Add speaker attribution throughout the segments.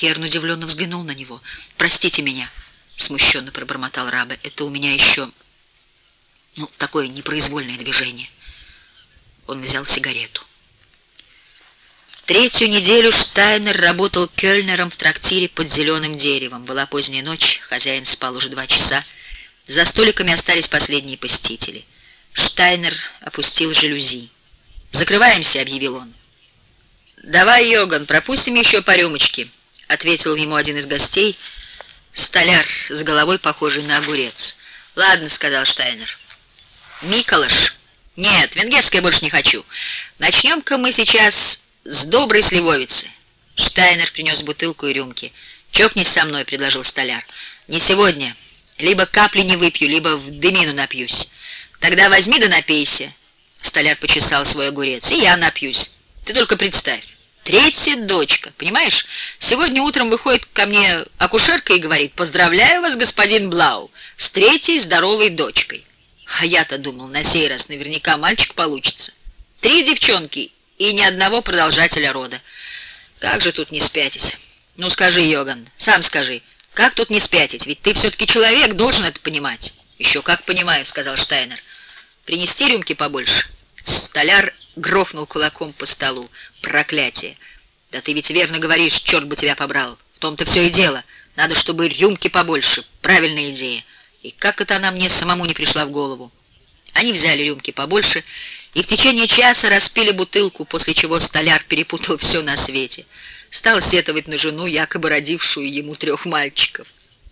Speaker 1: Керн удивленно взглянул на него. «Простите меня», — смущенно пробормотал Раба. «Это у меня еще... ну, такое непроизвольное движение». Он взял сигарету. Третью неделю Штайнер работал кёльнером в трактире под зеленым деревом. Была поздняя ночь, хозяин спал уже два часа. За столиками остались последние посетители. Штайнер опустил жалюзи. «Закрываемся», — объявил он. «Давай, Йоган, пропустим еще по рюмочке», — ответил ему один из гостей, столяр с головой, похожий на огурец. «Ладно», — сказал Штайнер. «Миколаш?» «Нет, венгерское больше не хочу. Начнем-ка мы сейчас с доброй сливовицы». Штайнер принес бутылку и рюмки. «Чокнись со мной», — предложил столяр. «Не сегодня. Либо капли не выпью, либо в дымину напьюсь. Тогда возьми да напейся». Столяр почесал свой огурец. «И я напьюсь. Ты только представь. Третья дочка, понимаешь? Сегодня утром выходит ко мне акушерка и говорит, «Поздравляю вас, господин Блау, с третьей здоровой дочкой». А я-то думал, на сей раз наверняка мальчик получится. Три девчонки и ни одного продолжателя рода. Как же тут не спятить? Ну скажи, Йоган, сам скажи, как тут не спятить? Ведь ты все-таки человек, должен это понимать. Еще как понимаю, сказал Штайнер. Принести рюмки побольше? Столяр грохнул кулаком по столу. Проклятие! Да ты ведь верно говоришь, черт бы тебя побрал. В том-то все и дело. Надо, чтобы рюмки побольше. Правильная идея. И как это она мне самому не пришла в голову? Они взяли рюмки побольше и в течение часа распили бутылку, после чего столяр перепутал все на свете. Стал сетовать на жену, якобы родившую ему трех мальчиков.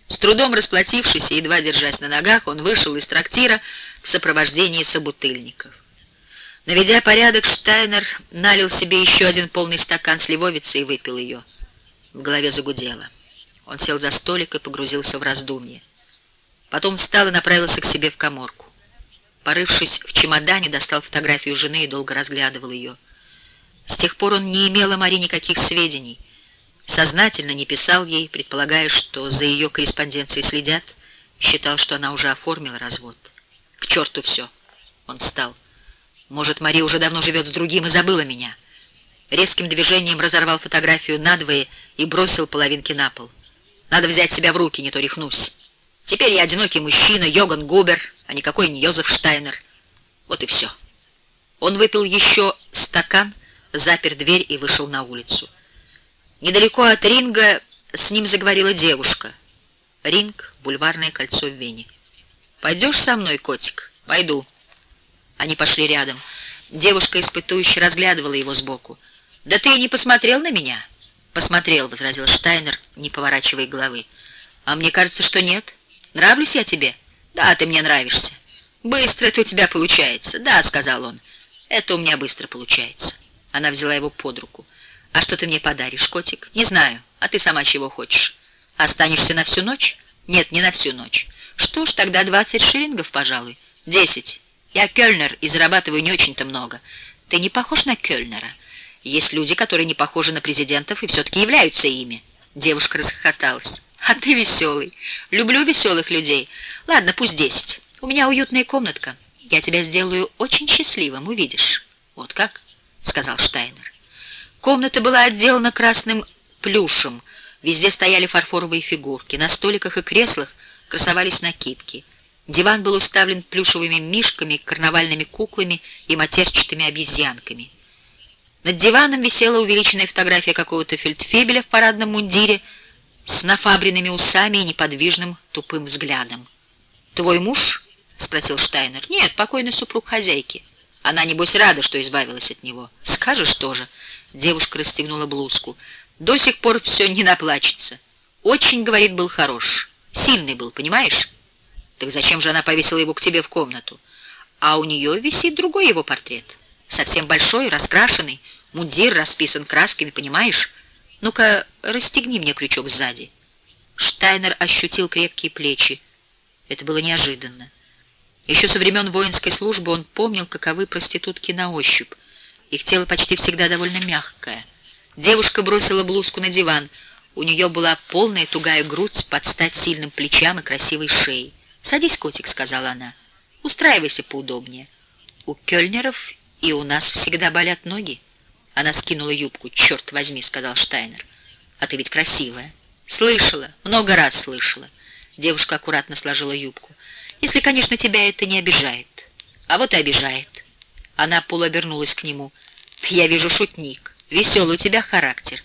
Speaker 1: С трудом расплатившись и едва держась на ногах, он вышел из трактира в сопровождении собутыльников. Наведя порядок, Штайнер налил себе еще один полный стакан сливовицы и выпил ее. В голове загудело. Он сел за столик и погрузился в раздумье. Потом встал и направился к себе в коморку. Порывшись в чемодане, достал фотографию жены и долго разглядывал ее. С тех пор он не имел о Маре никаких сведений. Сознательно не писал ей, предполагая, что за ее корреспонденцией следят, считал, что она уже оформила развод. К черту все. Он встал. Может, Мария уже давно живет с другим и забыла меня. Резким движением разорвал фотографию надвое и бросил половинки на пол. Надо взять себя в руки, не то рехнусь. Теперь я одинокий мужчина, Йоган Губер, а никакой не Йозеф Штайнер. Вот и все. Он выпил еще стакан, запер дверь и вышел на улицу. Недалеко от ринга с ним заговорила девушка. Ринг — бульварное кольцо в Вене. «Пойдешь со мной, котик?» «Пойду». Они пошли рядом. Девушка испытующе разглядывала его сбоку. «Да ты и не посмотрел на меня?» «Посмотрел», — возразил Штайнер, не поворачивая головы. «А мне кажется, что нет. Нравлюсь я тебе?» «Да, ты мне нравишься». «Быстро это у тебя получается». «Да», — сказал он. «Это у меня быстро получается». Она взяла его под руку. «А что ты мне подаришь, котик?» «Не знаю. А ты сама чего хочешь?» «Останешься на всю ночь?» «Нет, не на всю ночь». «Что ж, тогда двадцать шиллингов, пожалуй». «Десять». Я Кёльнер и зарабатываю не очень-то много. Ты не похож на Кёльнера. Есть люди, которые не похожи на президентов и все-таки являются ими. Девушка расхохоталась. А ты веселый. Люблю веселых людей. Ладно, пусть десять. У меня уютная комнатка. Я тебя сделаю очень счастливым, увидишь. Вот как? Сказал Штайнер. Комната была отделана красным плюшем. Везде стояли фарфоровые фигурки. На столиках и креслах красовались накидки. Диван был уставлен плюшевыми мишками, карнавальными куклами и матерчатыми обезьянками. Над диваном висела увеличенная фотография какого-то фельдфебеля в парадном мундире с нафабренными усами и неподвижным тупым взглядом. «Твой муж?» — спросил Штайнер. «Нет, покойный супруг хозяйки. Она, небось, рада, что избавилась от него. Скажешь тоже?» Девушка расстегнула блузку. «До сих пор все не наплачется. Очень, — говорит, — был хорош. Сильный был, понимаешь?» Так зачем же она повесила его к тебе в комнату? А у нее висит другой его портрет. Совсем большой, раскрашенный, мундир расписан красками, понимаешь? Ну-ка, расстегни мне крючок сзади. Штайнер ощутил крепкие плечи. Это было неожиданно. Еще со времен воинской службы он помнил, каковы проститутки на ощупь. Их тело почти всегда довольно мягкое. Девушка бросила блузку на диван. У нее была полная тугая грудь под стать сильным плечам и красивой шеей. «Садись, котик», — сказала она. «Устраивайся поудобнее. У Кёльнеров и у нас всегда болят ноги». Она скинула юбку. «Черт возьми», — сказал Штайнер. А ты ведь красивая. Слышала, много раз слышала. Девушка аккуратно сложила юбку. Если, конечно, тебя это не обижает. А вот и обижает. Она полуобернулась к нему. Я вижу шутник. Веселый у тебя характер.